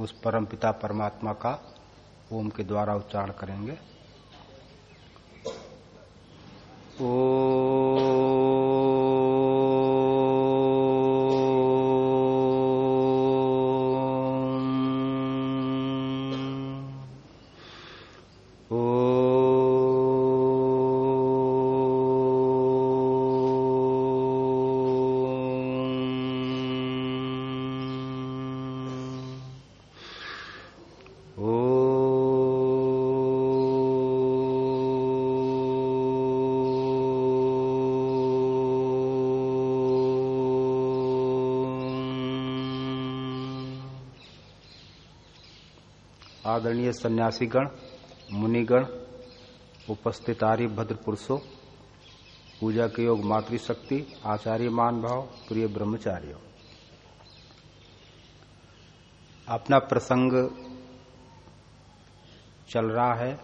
उस परम पिता परमात्मा का ओम के द्वारा उच्चारण करेंगे। ओ आदरणीय सन्यासीगण, मुनिगण उपस्थित आर्य भद्र पुरुषों पूजा के योग मातृशक्ति, आचार्य मान भाव प्रिय ब्रह्मचार्य। अपना प्रसंग चल रहा है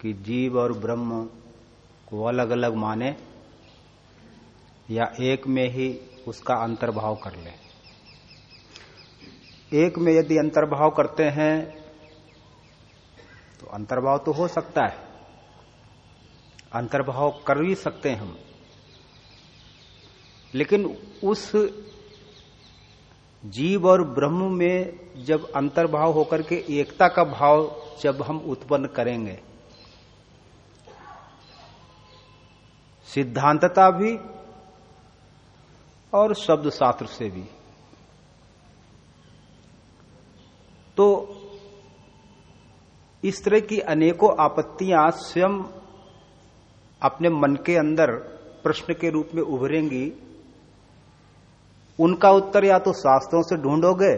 कि जीव और ब्रह्म को अलग अलग माने या एक में ही उसका अंतर्भाव कर ले। एक में यदि अंतर्भाव करते हैं तो अंतर्भाव तो हो सकता है। अंतर्भाव कर भी सकते हैं हम। लेकिन उस जीव और ब्रह्म में जब अंतर्भाव होकर के एकता का भाव जब हम उत्पन्न करेंगे, सिद्धांतता भी और शब्द शास्त्र से भी तो इस तरह की अनेकों आपत्तियाँ स्वयं अपने मन के अंदर प्रश्न के रूप में उभरेंगी। उनका उत्तर या तो शास्त्रों से ढूंढोगे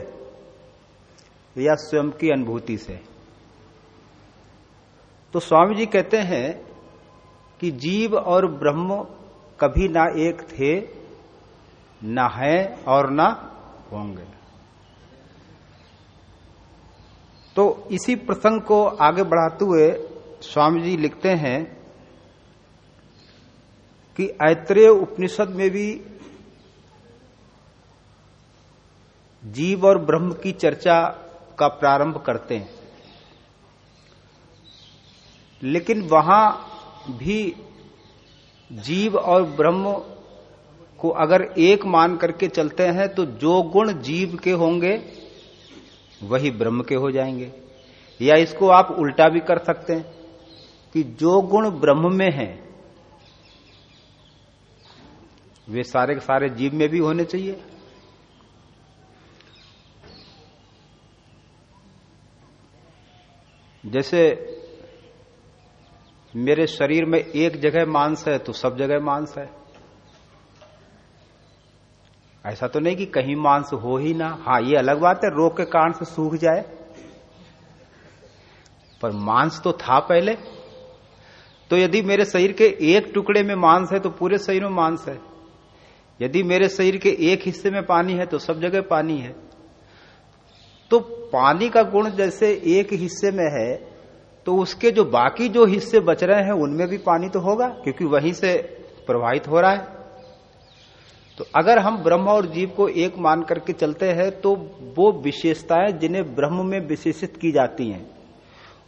या स्वयं की अनुभूति से। तो स्वामी जी कहते हैं कि जीव और ब्रह्म कभी ना एक थे, ना है और ना होंगे। तो इसी प्रसंग को आगे बढ़ाते हुए स्वामी जी लिखते हैं कि ऐत्रेय उपनिषद में भी जीव और ब्रह्म की चर्चा का प्रारंभ करते हैं। लेकिन वहाँ भी जीव और ब्रह्म को अगर एक मान करके चलते हैं तो जो गुण जीव के होंगे वही ब्रह्म के हो जाएँगे। या इसको आप उल्टा भी कर सकते हैं कि जो गुण ब्रह्म में है, वे सारे के सारे जीव में भी होने चाहिए। जैसे मेरे शरीर में एक जगह मांस है तो सब जगह मांस है। ऐसा तो नहीं कि कहीं मांस हो ही ना। हाँ ये अलग बात है, रोग के कारण से सूख जाए। पर मांस तो था पहले। तो यदि मेरे शरीर के एक टुकड़े में मांस है तो पूरे शरीर में मांस है। यदि मेरे शरीर के एक हिस्से में पानी है तो सब जगह पानी है। तो पानी का गुण जैसे एक हिस्से में है तो उसके जो बाकी जो हिस्से बच रहे हैं, उनमें भी पानी तो होगा, क्योंकि वहीं से प्रभावित हो रहा है। तो अगर हम ब्रह्म और जीव को एक मान करके चलते हैं तो वो विशेषताएँ जिन्हें ब्रह्म में विशेषित की जाती हैं,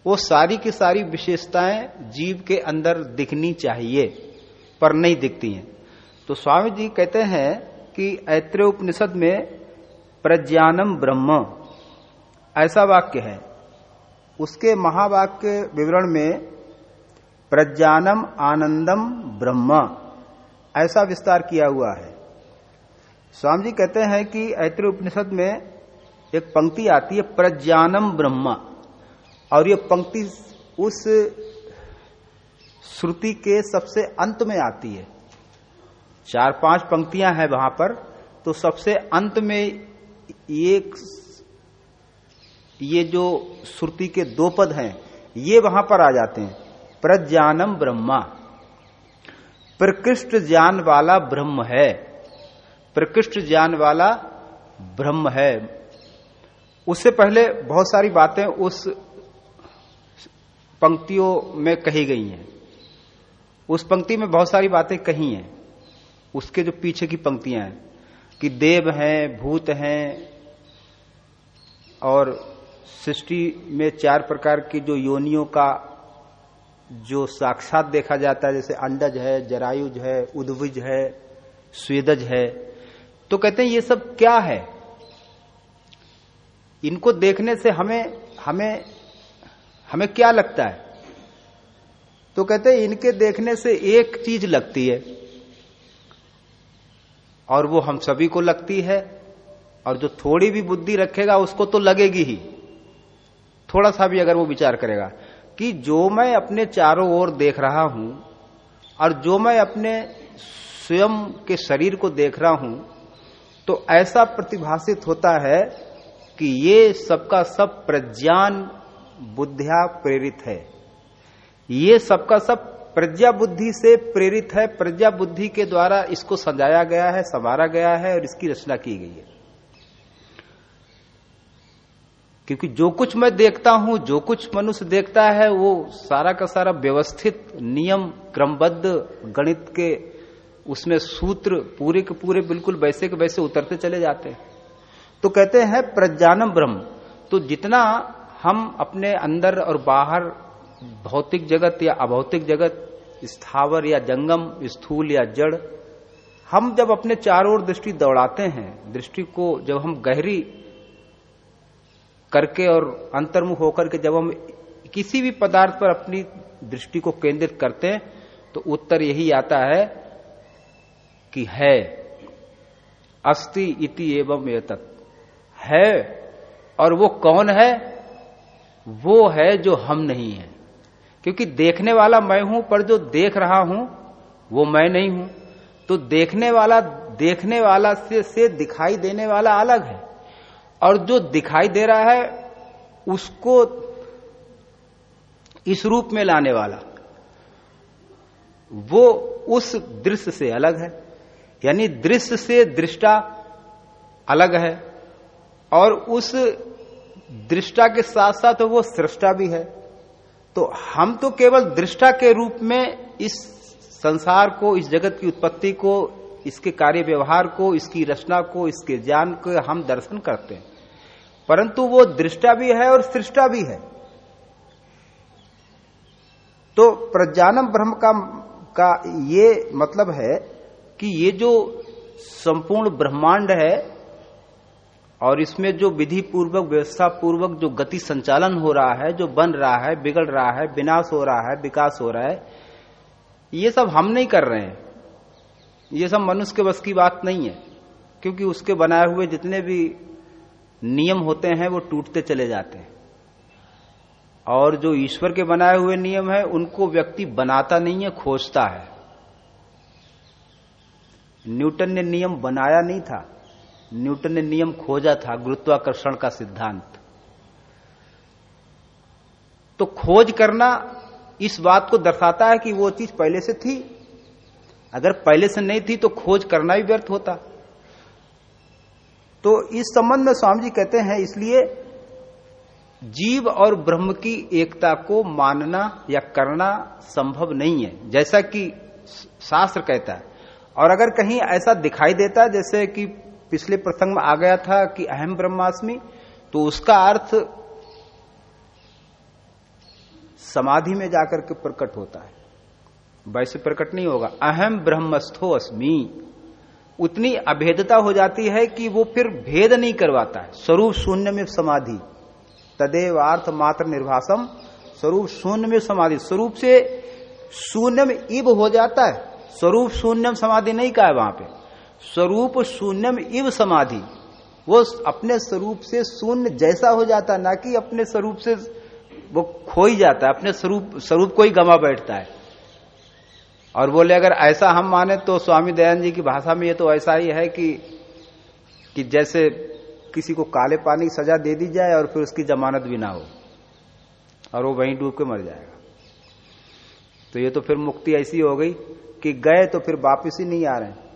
वो सारी की सारी विशेषताएँ जीव के अंदर दिखनी चाहिए, पर नहीं दिखती हैं। तो स्वामी जी कहते हैं कि ऐत्रेय उपनिषद में प्रज्ञानम ब्रह्म, ऐसा वाक्य है। उसके महावाक्य विवरण में प्रज्ञानम आनंदम ब्रह्म, ऐसा विस्तार किया हुआ है। स्वामी जी कहते हैं कि ऐत्र उपनिषद में एक पंक्ति आती है, प्रज्ञानम ब्रह्मा। और ये पंक्ति उस श्रुति के सबसे अंत में आती है। चार पाँच पंक्तियाँ हैं वहाँ पर तो सबसे अंत में एक ये जो श्रुति के दो पद हैं, ये वहाँ पर आ जाते हैं। प्रज्ञानम ब्रह्मा। प्रकृष्ट ज्ञान वाला ब्रह्म है। प्रकृष्ट ज्ञान वाला ब्रह्म है। उससे पहले बहुत सारी बातें उस पंक्तियों में कही गई हैं। उस पंक्ति में बहुत सारी बातें कही हैं। उसके जो पीछे की पंक्तियाँ हैं, कि देव हैं, भूत हैं, और सृष्टि में चार प्रकार की जो योनियों का जो साक्षात देखा जाता है, जैसे अंडज है, जरायुज है, उद्विज है, स्वेदज है तो कहते हैं, ये सब क्या है? इनको देखने से हमें हमें हमें क्या लगता है? तो कहते हैं, इनके देखने से एक चीज़ लगती है और वो हम सभी को लगती है और जो थोड़ी भी बुद्धि रखेगा, उसको तो लगेगी ही। थोड़ा सा भी अगर वो विचार करेगा कि जो मैं अपने चारों ओर देख रहा हूँ और जो मैं अपने स्वयं के शरीर को देख रहा हूँ तो ऐसा प्रतिभाषित होता है कि ये सबका सब प्रज्ञान बुद्धिया प्रेरित है। ये सबका सब प्रज्ञा बुद्धि से प्रेरित है। प्रज्ञा बुद्धि के द्वारा इसको सजाया गया है, संवारा गया है और इसकी रचना की गई है। क्योंकि जो कुछ मैं देखता हूँ, जो कुछ मनुष्य देखता है, वो सारा का सारा व्यवस्थित, नियम, क्रमबद्ध, गणित के उसमें सूत्र पूरे के पूरे बिल्कुल वैसे के वैसे उतरते चले जाते हैं। तो कहते हैं प्रज्ञानम ब्रह्म। तो जितना हम अपने अंदर और बाहर भौतिक जगत या अभौतिक जगत, स्थावर या जंगम, स्थूल या जड़, हम जब अपने चारों ओर दृष्टि दौड़ाते हैं, दृष्टि को जब हम गहरी करके और अंतर्मुख होकर के जब हम किसी भी पदार्थ पर अपनी दृष्टि को केंद्रित करते हैं तो उत्तर यही आता है कि है अस्ति इति एवं एतत्। है और वो कौन है? वो है जो हम नहीं है। क्योंकि देखने वाला मैं हूँ पर जो देख रहा हूँ वो मैं नहीं हूँ। तो देखने वाला देखने वाला से, से दिखाई देने वाला अलग है। और जो दिखाई दे रहा है उसको इस रूप में लाने वाला। वो उस दृश्य से अलग है। यानी दृश्य से दृष्टा अलग है और उस दृष्टा के साथ साथ वो सृष्टा भी है। तो हम तो केवल दृष्टा के रूप में इस संसार को, इस जगत की उत्पत्ति को, इसके कार्य व्यवहार को, इसकी रचना को, इसके ज्ञान को हम दर्शन करते हैं। परंतु वो दृष्टा भी है और सृष्टा भी है। तो प्रज्ञानम ब्रह्म का का ये मतलब है कि ये जो संपूर्ण ब्रह्मांड है और इसमें जो विधि पूर्वक व्यवस्था पूर्वक जो गति संचालन हो रहा है, जो बन रहा है, बिगड़ रहा है, विनाश हो रहा है, विकास हो रहा है, ये सब हम नहीं कर रहे हैं। ये सब मनुष्य के बस की बात नहीं है, क्योंकि उसके बनाए हुए जितने भी नियम होते हैं, वो टूटते चले जाते हैं। और जो ईश्वर के बनाए हुए नियम है, उनको व्यक्ति बनाता नहीं है, खोजता है। न्यूटन ने नियम बनाया नहीं था। न्यूटन ने नियम खोजा था, गुरुत्वाकर्षण का सिद्धांत। तो खोज करना इस बात को दर्शाता है कि वो चीज़ पहले से थी। अगर पहले से नहीं थी तो खोज करना भी व्यर्थ होता। तो इस संबंध में स्वामी जी कहते हैं, इसलिए जीव और ब्रह्म की एकता को मानना या करना संभव नहीं है। जैसा कि शास्त्र कहता है और अगर कहीं ऐसा दिखाई देता, जैसे कि पिछले प्रसंग में आ गया था कि अहम ब्रह्मास्मि तो उसका अर्थ समाधि में जाकर के प्रकट होता है। वैसे प्रकट नहीं होगा। अहम ब्रह्मस्थो अस्मि। उतनी अभेदता हो जाती है कि वो फिर भेद नहीं करवाता है। स्वरूप शून्य में समाधि। तदेव अर्थ मात्र निर्भाषम। स्वरूप शून्य में समाधि। स्वरूप से शून्य में इब हो जाता है। स्वरूप शून्यम समाधि नहीं कहा है वहाँ पे। स्वरूप शून्यम इव समाधि। वो अपने स्वरूप से शून्य जैसा हो जाता, ना कि अपने स्वरूप से वो खो ही जाता है, अपने स्वरूप स्वरूप को ही गमा बैठता है। और बोले, अगर ऐसा हम माने तो स्वामी दयानंद जी की भाषा में ये तो ऐसा ही है कि कि जैसे किसी को काले पानी की सजा दे दी जाए और फिर उसकी जमानत भी ना हो। और वो वहीं डूब के मर जाएगा। तो ये तो फिर मुक्ति ऐसी हो गई कि गए तो फिर वापिस ही नहीं आ रहे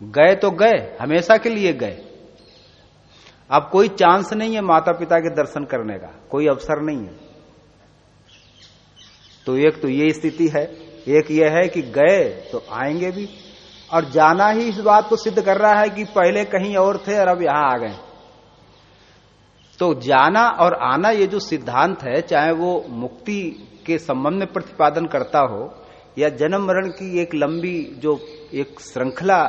गए तो गए, हमेशा के लिए गए। अब कोई चांस नहीं है माता पिता के दर्शन करने का, कोई अवसर नहीं है। तो एक तो ये स्थिति है, एक ये है कि गए तो आएँगे भी, और जाना ही इस बात को सिद्ध कर रहा है कि पहले कहीं और थे और अब यहाँ आ गए। तो जाना और आना ये जो सिद्धांत है, चाहे वो मुक्ति के संबंध में प्रतिपादन करता हो, या जन्म मरण की एक लंबी जो एक श्रृंखला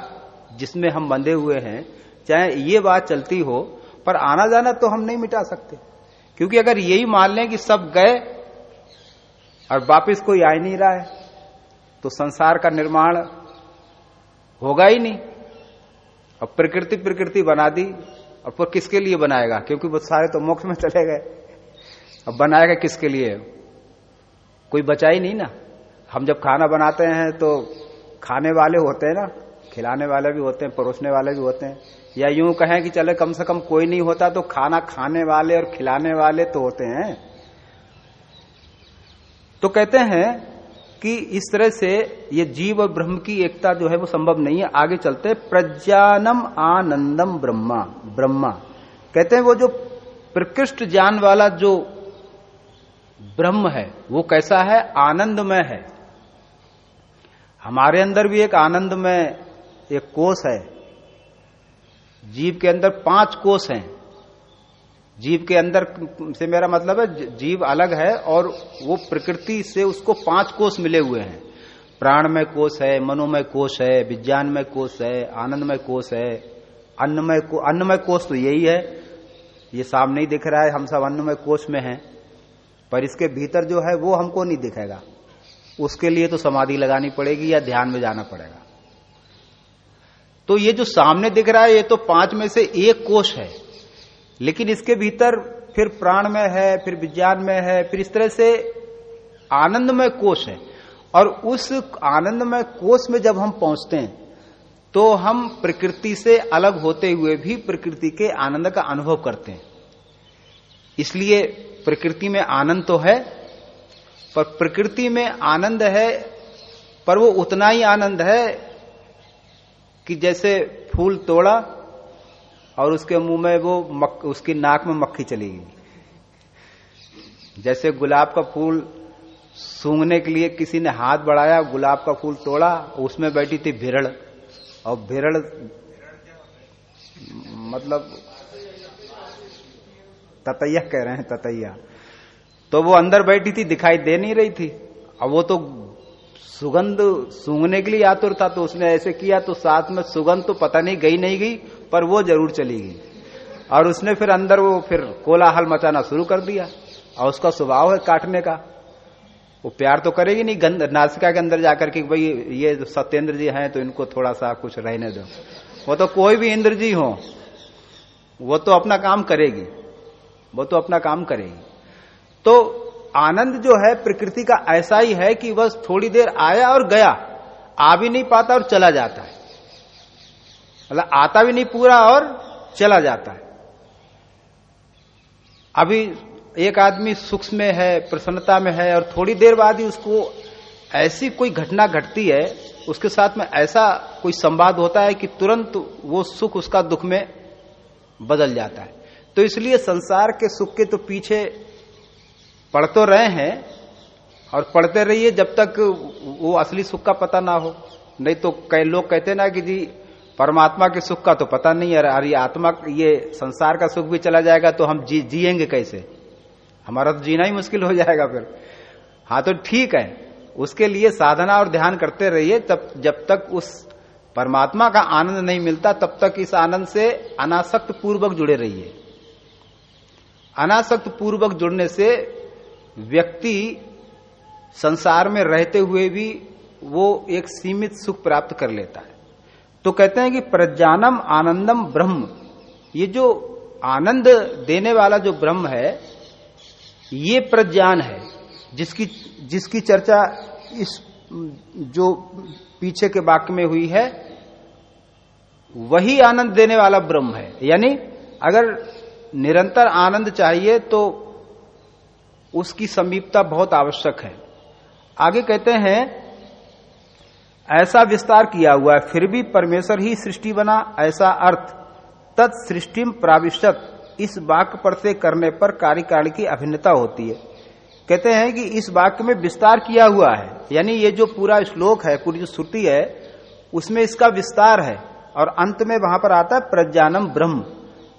जिसमें हम बंधे हुए हैं, चाहे ये बात चलती हो, पर आना जाना तो हम नहीं मिटा सकते। क्योंकि अगर यही मान लें कि सब गए और वापिस कोई आ नहीं रहा है तो संसार का निर्माण होगा ही नहीं। अब प्रकृति प्रकृति बना दी और फिर किसके लिए बनाएगा? क्योंकि वो सारे तो मोक्ष में चले गए। अब बनाएगा किसके लिए? कोई बचा ही नहीं ना। हम जब खाना बनाते हैं तो खाने वाले होते हैं ना। खिलाने वाले भी होते हैं, परोसने वाले भी होते हैं। या यूँ कहें कि चले कम से कम कोई नहीं होता तो खाना खाने वाले और खिलाने वाले तो होते हैं। तो कहते हैं कि इस तरह से ये जीव और ब्रह्म की एकता जो है वो संभव नहीं है, आगे चलते प्रज्ञानम आनंदम ब्रह्मा ब्रह्मा। कहते हैं वो जो प्रकृष्ट ज्ञान वाला जो ब्रह्म है, वो कैसा है? आनंदमय है। हमारे अंदर भी एक आनंदमय एक कोष है। जीव के अंदर पाँच कोष हैं। जीव के अंदर से मेरा मतलब है, जीव अलग है और वो प्रकृति से उसको पाँच कोष मिले हुए हैं। प्राणमय कोष है, मनोमय कोष है, विज्ञानमय कोष है, आनंदमय कोष है। अन्नमय को, अन्नमय कोष तो यही है। ये सामने ही दिख रहा है, हम सब अन्नमय कोष में हैं। पर इसके भीतर जो है, वो हमको नहीं दिखेगा। उसके लिए तो समाधि लगानी पड़ेगी या ध्यान में जाना पड़ेगा। तो ये जो सामने दिख रहा है, ये तो पाँच में से एक कोष है। लेकिन इसके भीतर फिर प्राण में है, फिर विज्ञान में है, फिर इस तरह से आनंदमय कोष है। और उस आनंदमय कोष में जब हम पहुँचते हैं तो हम प्रकृति से अलग होते हुए भी प्रकृति के आनंद का अनुभव करते हैं। इसलिए प्रकृति में आनंद तो है, पर प्रकृति में आनंद है, पर वो उतना ही आनंद है कि जैसे फूल तोड़ा और उसके मुँह में वो मक, उसकी नाक में मक्खी चली गई। जैसे गुलाब का फूल सूंघने के लिए किसी ने हाथ बढ़ाया गुलाब का फूल तोड़ा उसमें बैठी थी भिरड़। और भिरड़ मतलब ततैया कह रहे हैं ततैया। तो वो अंदर बैठी थी दिखाई दे नहीं रही थी। अब वो तो सुगंध सूंघने के लिए आतुर था तो उसने ऐसे किया तो साथ में सुगंध तो पता नहीं गई नहीं गई, पर वो ज़रूर चली गई और उसने फिर अंदर वो फिर कोलाहल मचाना शुरू कर दिया। और उसका स्वभाव है काटने का। वो प्यार तो करेगी नहीं गंद नासिका के अंदर जाकर के, भाई, ये सत्येंद्र जी हैं तो इनको थोड़ा सा कुछ रहने दो। वो तो कोई भी इंद्र जी हो, वो तो अपना काम करेगी। वो तो अपना काम करेगी। तो आनंद जो है प्रकृति का ऐसा ही है कि बस थोड़ी देर आया और गया, आ भी नहीं पाता और चला जाता है। मतलब आता भी नहीं पूरा और चला जाता है। अभी एक आदमी सुख में है, प्रसन्नता में है और थोड़ी देर बाद ही उसको ऐसी कोई घटना घटती है, उसके साथ में ऐसा कोई संवाद होता है कि तुरंत वो सुख उसका दुख में बदल जाता है। तो इसलिए संसार के सुख के तो पीछे पढ़ तो रहे हैं और पढ़ते रहिए जब तक वो असली सुख का पता ना हो। नहीं तो कई लोग कहते ना कि जी, परमात्मा के सुख का तो पता नहीं है अरे आत्मा, ये संसार का सुख भी चला जाएगा तो हम जी, जिएँगे कैसे? हमारा तो जीना ही मुश्किल हो जाएगा फिर। हाँ तो ठीक है, उसके लिए साधना और ध्यान करते रहिए, तब, जब तक उस परमात्मा का आनंद नहीं मिलता, तब तक इस आनंद से अनासक्त पूर्वक जुड़े रहिए। अनासक्त पूर्वक जुड़ने से व्यक्ति संसार में रहते हुए भी वो एक सीमित सुख प्राप्त कर लेता है। तो कहते हैं कि प्रज्ञानम आनंदम ब्रह्म। ये जो आनंद देने वाला जो ब्रह्म है, ये प्रज्ञान है। जिसकी जिसकी चर्चा इस, जो पीछे के वाक्य में हुई है, वही आनंद देने वाला ब्रह्म है। यानी अगर निरंतर आनंद चाहिए तो उसकी समीपता बहुत आवश्यक है। आगे कहते हैं, ऐसा विस्तार किया हुआ है, फिर भी परमेश्वर ही सृष्टि बना, ऐसा अर्थ तत्सृष्टिम प्राविशत, इस वाक्य पर से करने पर कार्यकाल की अभिन्नता होती है। कहते हैं कि इस वाक्य में विस्तार किया हुआ है, यानी ये जो पूरा श्लोक है, पूरी जो श्रुति है, उसमें इसका विस्तार है, और अंत में वहाँ पर आता है प्रज्ञानम ब्रह्म।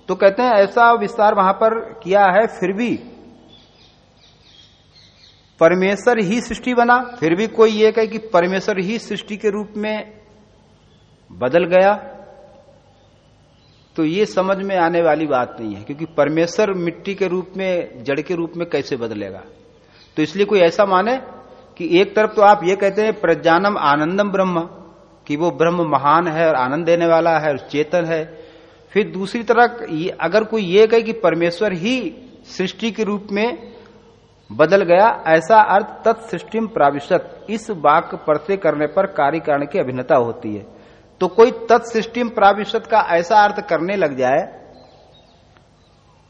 तो कहते हैं, ऐसा विस्तार वहाँ पर किया है, फिर भी परमेश्वर ही सृष्टि बना, फिर भी कोई ये कहे कि परमेश्वर ही सृष्टि के रूप में बदल गया तो ये समझ में आने वाली बात नहीं है, क्योंकि परमेश्वर मिट्टी के रूप में, जड़ के रूप में कैसे बदलेगा? तो इसलिए कोई ऐसा माने कि एक तरफ़ तो आप ये कहते हैं, प्रज्ञानम आनंदम ब्रह्म, कि वो ब्रह्म महान है और आनंद देने वाला है और चेतन है। फिर दूसरी तरफ़ अगर कोई ये कहे कि परमेश्वर ही सृष्टि के रूप में बदल गया, ऐसा अर्थ तत्सृष्टि प्राविशत। इस वाक्य परते करने पर कार्य कारण की अभिन्नता होती है। तो कोई तत्सृष्टि प्राविशत का ऐसा अर्थ करने लग जाए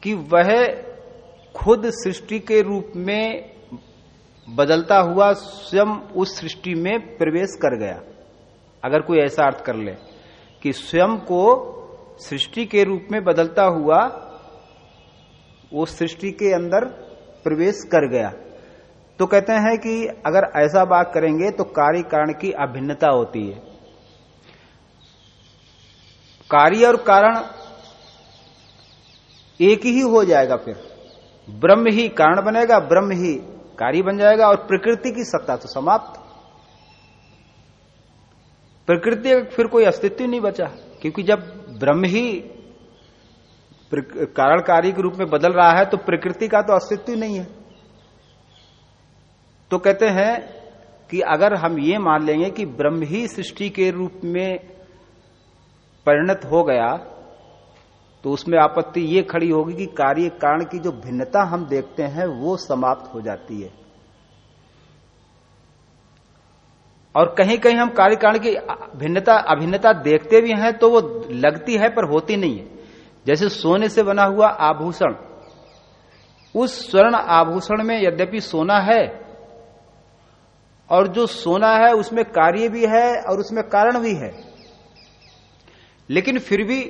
कि वह खुद सृष्टि के रूप में बदलता हुआ स्वयं उस सृष्टि में प्रवेश कर गया। अगर कोई ऐसा अर्थ कर ले कि स्वयं को सृष्टि के रूप में बदलता हुआ वो सृष्टि के अंदर प्रवेश कर गया। तो कहते हैं कि अगर ऐसा बात करेंगे तो कार्य कारण की अभिन्नता होती है। कार्य और कारण एक ही हो जाएगा फिर। ब्रह्म ही कारण बनेगा, ब्रह्म ही कार्य बन जाएगा और प्रकृति की सत्ता तो समाप्त। प्रकृति फिर कोई अस्तित्व नहीं बचा, क्योंकि जब ब्रह्म ही कारण कार्य के रूप में बदल रहा है तो प्रकृति का तो अस्तित्व ही नहीं है। तो कहते हैं कि अगर हम ये मान लेंगे कि ब्रह्म ही सृष्टि के रूप में परिणत हो गया तो उसमें आपत्ति ये खड़ी होगी कि कार्य कारण की जो भिन्नता हम देखते हैं, वो समाप्त हो जाती है। और कहीं कहीं हम कार्य कारण की भिन्नता, अभिन्नता देखते भी हैं तो वो लगती है पर होती नहीं है। जैसे सोने से बना हुआ आभूषण। उस स्वर्ण आभूषण में यद्यपि सोना है, और जो सोना है उसमें कार्य भी है और उसमें कारण भी है। लेकिन फिर भी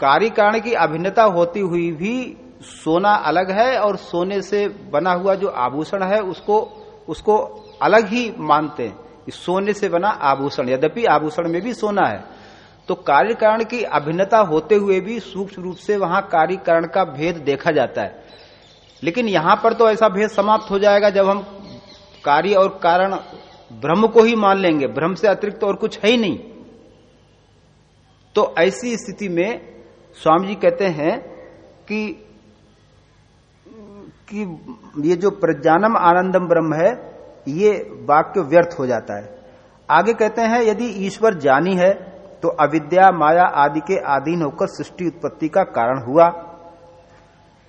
कार्य कारण की अभिन्नता होती हुई भी सोना अलग है और सोने से बना हुआ जो आभूषण है उसको उसको अलग ही मानते हैं। सोने से बना आभूषण, यद्यपि आभूषण में भी सोना है। तो कार्य कारण की अभिन्नता होते हुए भी सूक्ष्म रूप से वहाँ कार्य कारण का भेद देखा जाता है। लेकिन यहाँ पर तो ऐसा भेद समाप्त हो जाएगा जब हम कार्य और कारण ब्रह्म को ही मान लेंगे। ब्रह्म से अतिरिक्त तो और कुछ है ही नहीं। तो ऐसी स्थिति में स्वामी जी कहते हैं कि कि ये जो प्रज्ञानम आनंदम ब्रह्म है, ये वाक्य व्यर्थ हो जाता है। आगे कहते हैं, यदि ईश्वर जानी है तो अविद्या, माया आदि के अधीन होकर सृष्टि उत्पत्ति का कारण हुआ।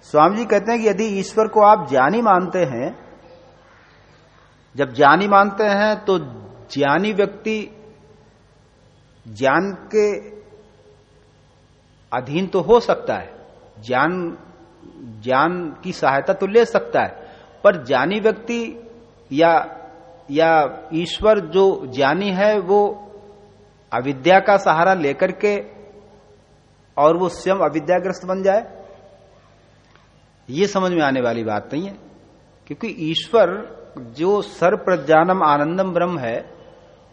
स्वामी जी कहते हैं कि यदि ईश्वर को आप ज्ञानी मानते हैं, जब ज्ञानी मानते हैं तो ज्ञानी व्यक्ति ज्ञान के अधीन तो हो सकता है। ज्ञान ज्ञान की सहायता तो ले सकता है, पर ज्ञानी व्यक्ति या या ईश्वर जो ज्ञानी है, वो अविद्या का सहारा लेकर के और वो स्वयं अविद्याग्रस्त बन जाए? ये समझ में आने वाली बात नहीं है। क्योंकि ईश्वर जो सर प्रज्ञानम आनंदम ब्रह्म है,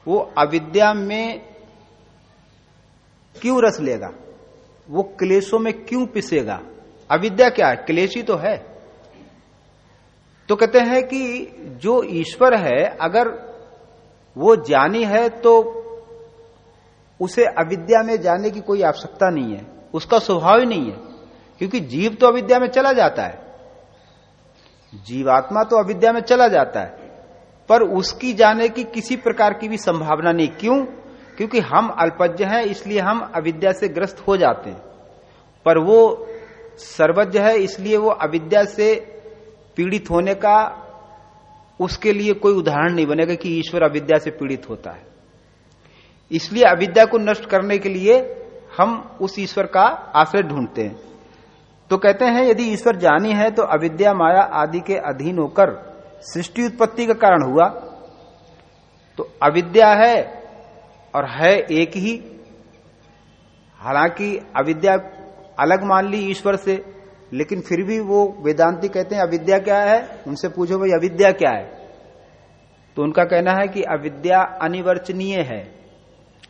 वो अविद्या में क्यों रस लेगा? वो क्लेशों में क्यों पिसेगा? अविद्या क्या है? क्लेशी तो है। तो कहते हैं कि जो ईश्वर है, अगर वो ज्ञानी है तो उसे अविद्या में जाने की कोई आवश्यकता नहीं है। उसका स्वभाव ही नहीं है, क्योंकि जीव तो अविद्या में चला जाता है। जीवात्मा तो अविद्या में चला जाता है, पर उसकी जाने की किसी प्रकार की भी संभावना नहीं। क्यों? क्योंकि हम अल्पज्ञ हैं, इसलिए हम अविद्या से ग्रस्त हो जाते हैं। पर वो सर्वज्ञ है, इसलिए वो अविद्या से पीड़ित होने का उसके लिए कोई उदाहरण नहीं बनेगा कि ईश्वर अविद्या से पीड़ित होता है। इसलिए अविद्या को नष्ट करने के लिए हम उस ईश्वर का आश्रय ढूंढते हैं। तो कहते हैं, यदि ईश्वर जानी है तो अविद्या, माया आदि के अधीन होकर सृष्टि उत्पत्ति का कारण हुआ। तो अविद्या है और है एक ही। हालाँकि अविद्या अलग मान ली ईश्वर से, लेकिन फिर भी वो वेदांति कहते हैं, अविद्या क्या है? उनसे पूछो भाई, अविद्या क्या है? तो उनका कहना है कि अविद्या अनिवर्चनीय है।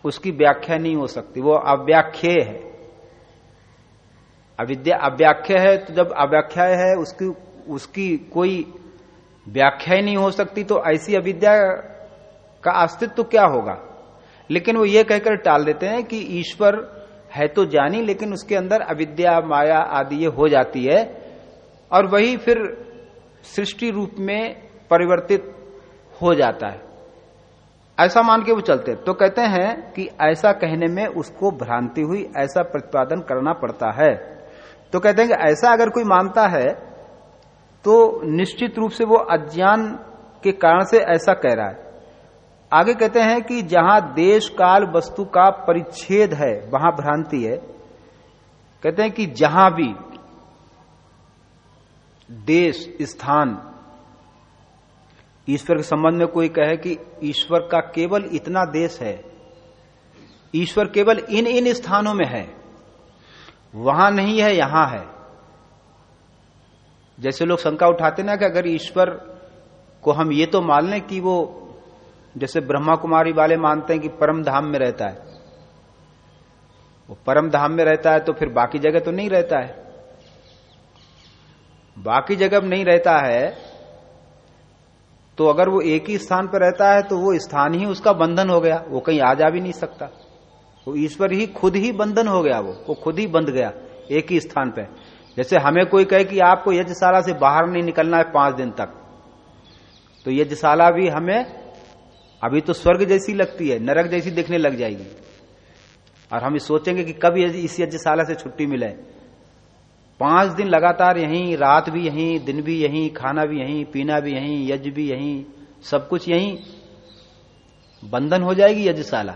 उसकी व्याख्या नहीं हो सकती, वो अव्याख्येय है। अविद्या, अव्याख्या है तो जब अव्याख्या है, उसकी उसकी कोई व्याख्या ही नहीं हो सकती तो ऐसी अविद्या का अस्तित्व क्या होगा? लेकिन वो ये कहकर टाल देते हैं कि ईश्वर है तो जानी, लेकिन उसके अंदर अविद्या, माया आदि ये हो जाती है, और वही फिर सृष्टि रूप में परिवर्तित हो जाता है। ऐसा मान के वो चलते। तो कहते हैं कि ऐसा कहने में उसको भ्रांति हुई, ऐसा प्रतिपादन करना पड़ता है। तो कहते हैं कि ऐसा अगर कोई मानता है तो निश्चित रूप से वो अज्ञान के कारण से ऐसा कह रहा है। आगे कहते हैं कि जहाँ देश, काल, वस्तु का परिच्छेद है, वहाँ भ्रांति है। कहते हैं कि जहाँ भी देश, स्थान ईश्वर के संबंध में कोई कहे कि ईश्वर का केवल इतना देश है। ईश्वर केवल इन इन स्थानों में है। वहाँ नहीं है यहाँ है। जैसे लोग शंका उठाते ना कि अगर ईश्वर को हम ये तो मान लें कि वो जैसे ब्रह्मा कुमारी वाले मानते हैं कि परम धाम में रहता है। वो परम धाम में रहता है तो फिर बाकी जगह तो नहीं रहता है। बाकी जगह नहीं रहता है तो अगर वो एक ही स्थान पर रहता है तो वो स्थान ही उसका बंधन हो गया। वो कहीं आ जा भी नहीं सकता। वो ईश्वर ही खुद ही बंधन हो गया वो। वो खुद ही बंध गया, एक ही स्थान पर जैसे हमें कोई कहे कि आपको यज्ञशाला से बाहर नहीं निकलना है पाँच दिन तक। तो यज्ञशाला भी हमें, अभी तो स्वर्ग जैसी लगती है, नरक जैसी दिखने लग जाएगी। और हम सोचेंगे कि कब इस यज्ञशाला से छुट्टी मिले। पाँच दिन लगातार यहीं, रात भी यहीं, दिन भी यहीं, खाना भी यहीं, पीना भी यहीं, यज्ञ भी यहीं, सब कुछ यहीं। बंधन हो जाएगी यज्ञशाला।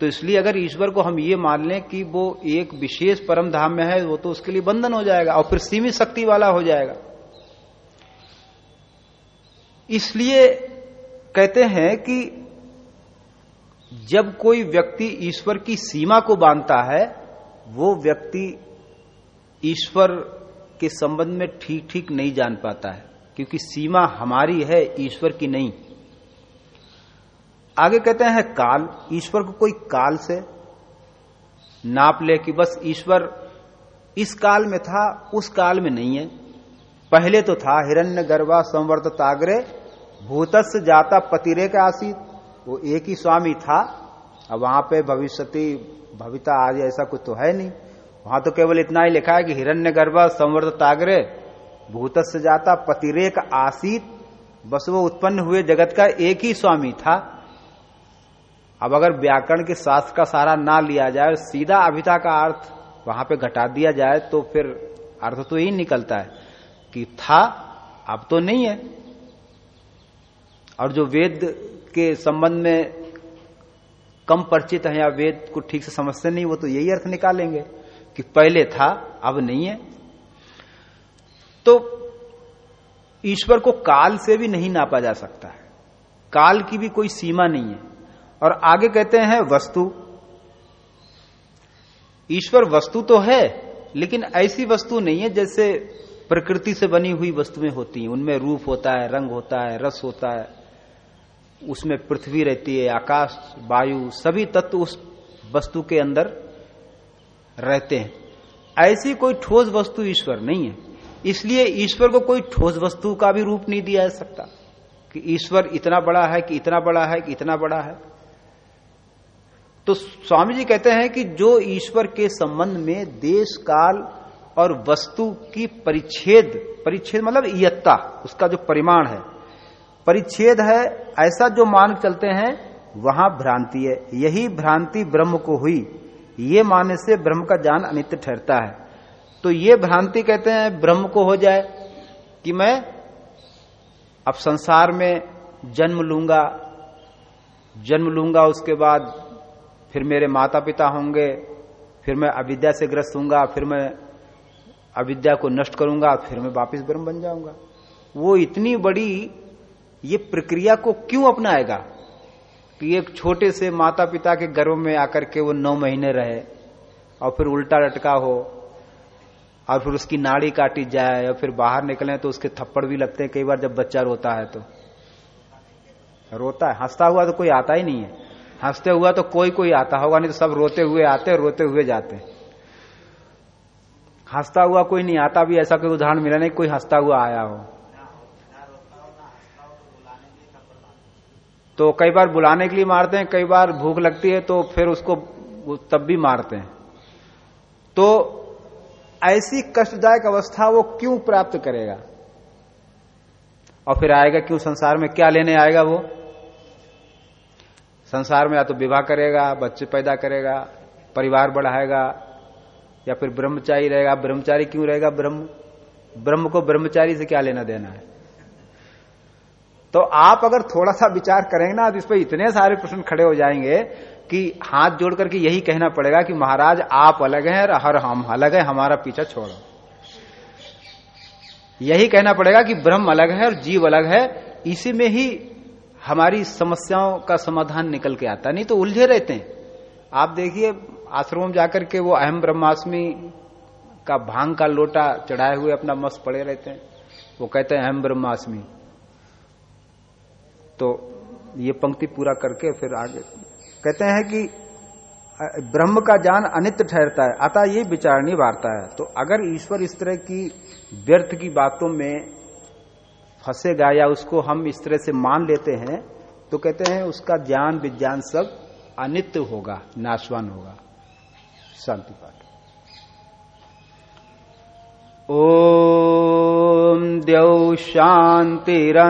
तो इसलिए अगर ईश्वर को हम ये मान लें कि वो एक विशेष परम धाम में है, वो तो उसके लिए बंधन हो जाएगा और फिर सीमित शक्ति वाला हो जाएगा। इसलिए कहते हैं कि जब कोई व्यक्ति ईश्वर की सीमा को बांधता है, वो व्यक्ति ईश्वर के संबंध में ठीक ठीक नहीं जान पाता है, क्योंकि सीमा हमारी है, ईश्वर की नहीं। आगे कहते हैं काल, ईश्वर को कोई काल से नाप ले कि बस ईश्वर इस काल में था, उस काल में नहीं है। पहले तो था, हिरण्य गर्भा संवर्त तागरे भूतस जाता पतिरे का आसित, वो एक ही स्वामी था, अब वहाँ पे भविष्यति, भविता आज ऐसा कुछ तो है नहीं। वहाँ तो केवल इतना ही लिखा है कि हिरण्य गर्भ संवर्त तागरे भूतस जाता, पतिरेक आसित, बस वो उत्पन्न हुए जगत का एक ही स्वामी था। अब अगर व्याकरण के शास्त्र का सारा ना लिया जाए, सीधा अभिता का अर्थ वहाँ पे घटा दिया जाए तो फिर अर्थ तो यही निकलता है कि था, अब तो नहीं है। और जो वेद के संबंध में कम परिचित है या वेद को ठीक से समझते नहीं, वो तो यही अर्थ निकालेंगे। कि पहले था, अब नहीं है। तो ईश्वर को काल से भी नहीं नापा जा सकता है। काल की भी कोई सीमा नहीं है। और आगे कहते हैं, वस्तु। ईश्वर वस्तु तो है, लेकिन ऐसी वस्तु नहीं है जैसे प्रकृति से बनी हुई वस्तुएँ होती हैं। उनमें रूप होता है, रंग होता है, रस होता है। उसमें पृथ्वी रहती है, आकाश, वायु, सभी तत्व उस वस्तु के अंदर रहते हैं। ऐसी कोई ठोस वस्तु ईश्वर नहीं है। इसलिए ईश्वर को कोई ठोस वस्तु का भी रूप नहीं दिया जा सकता। कि ईश्वर इतना बड़ा है, कि इतना बड़ा है, कि इतना बड़ा है। तो स्वामी जी कहते हैं कि जो ईश्वर के संबंध में देश, काल और वस्तु की परिच्छेद परिच्छेद मतलब इयत्ता, उसका जो परिमाण है, परिच्छेद है, ऐसा जो मान चलते हैं, वहाँ भ्रांति है। यही भ्रांति ब्रह्म को हुई। ये मानने से ब्रह्म का ज्ञान अनित्य ठहरता है। तो ये भ्रांति कहते हैं, ब्रह्म को हो जाए कि मैं अब संसार में जन्म लूँगा जन्म लूँगा, उसके बाद फिर मेरे माता पिता होंगे, फिर मैं अविद्या से ग्रस्त हूँगा फिर मैं अविद्या को नष्ट करूँगा, फिर मैं वापिस ब्रह्म बन जाऊँगा। वो इतनी बड़ी ये प्रक्रिया को क्यों अपनाएगा? कि एक छोटे से माता पिता के गर्भ में आकर के वो नौ महीने रहे और फिर उल्टा लटका हो और फिर उसकी नाड़ी काटी जाए और फिर बाहर निकले तो उसके थप्पड़ भी लगते हैं, कई बार जब बच्चा रोता है तो। रोता है, हंसता हुआ तो कोई आता ही नहीं है। हँसते हुआ तो कोई कोई आता होगा, नहीं तो सब रोते हुए आते रोते हुए जाते हंसता हुआ कोई नहीं आता भी ऐसा कोई उदाहरण मिला नहीं, कोई हंसता हुआ आया हो। तो कई बार बुलाने के लिए मारते हैं, कई बार भूख लगती है तो फिर उसको तब भी मारते हैं। तो ऐसी कष्टदायक अवस्था वो क्यों प्राप्त करेगा? और फिर आएगा क्यों? संसार में क्या लेने आएगा वो? संसार में या तो विवाह करेगा, बच्चे पैदा करेगा, परिवार बढ़ाएगा, या फिर ब्रह्मचारी रहेगा। ब्रह्मचारी क्यों रहेगा? ब्रह्म ब्रह्म को ब्रह्मचारी से क्या लेना देना है? तो आप अगर थोड़ा सा विचार करेंगे ना तो इस पर इतने सारे प्रश्न खड़े हो जाएँगे कि हाथ जोड़ करके यही कहना पड़ेगा कि महाराज, आप अलग हैं और हर हम अलग है, हमारा पीछा छोड़ो। यही कहना पड़ेगा कि ब्रह्म अलग है और जीव अलग है, इसी में ही हमारी समस्याओं का समाधान निकल के आता नहीं तो उलझे रहते हैं। आप देखिए, आश्रम जाकर के वो अहम ब्रह्मास्मि का भाँग का लोटा चढ़ाए हुए अपना मस्त पड़े रहते हैं। वो कहते हैं अहम ब्रह्मास्मि। तो ये पंक्ति पूरा करके फिर आगे कहते हैं कि ब्रह्म का ज्ञान अनित्य ठहरता है, अतः ये विचारणी वार्ता है। तो अगर ईश्वर इस तरह की व्यर्थ की बातों में फंसेगा या उसको हम इस तरह से मान लेते हैं तो कहते हैं उसका ज्ञान, विज्ञान सब अनित्य होगा, नाशवान होगा। शांति पाठ। ओम द्यौ शांतिरंतरिक्षे